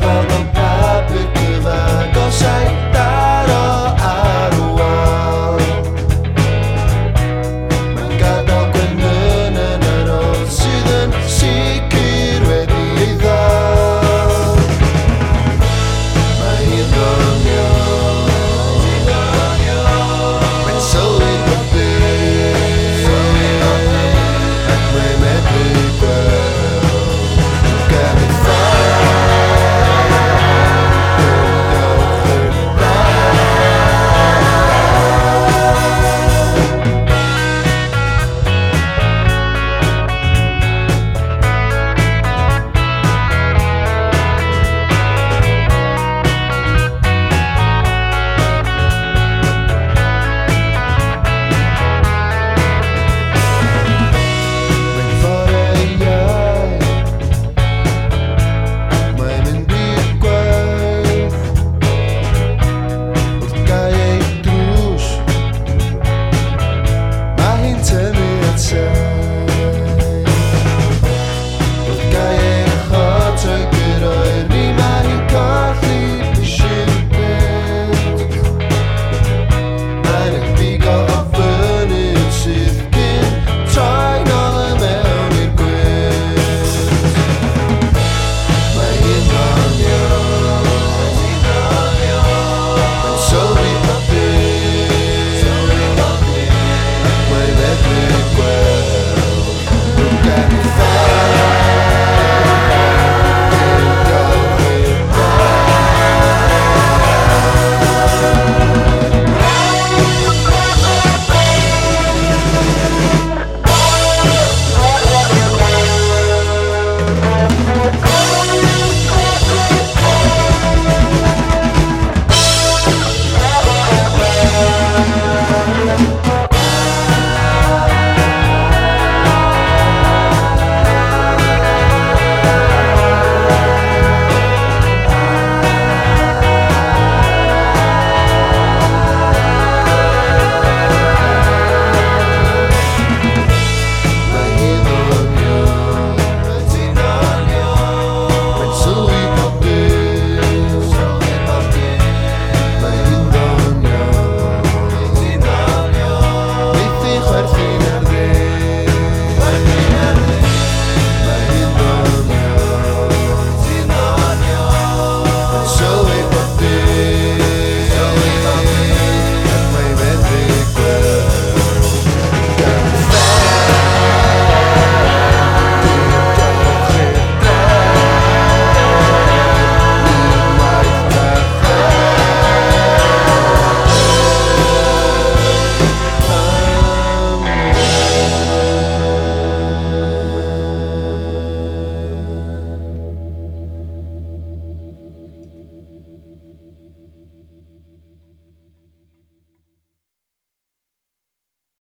about the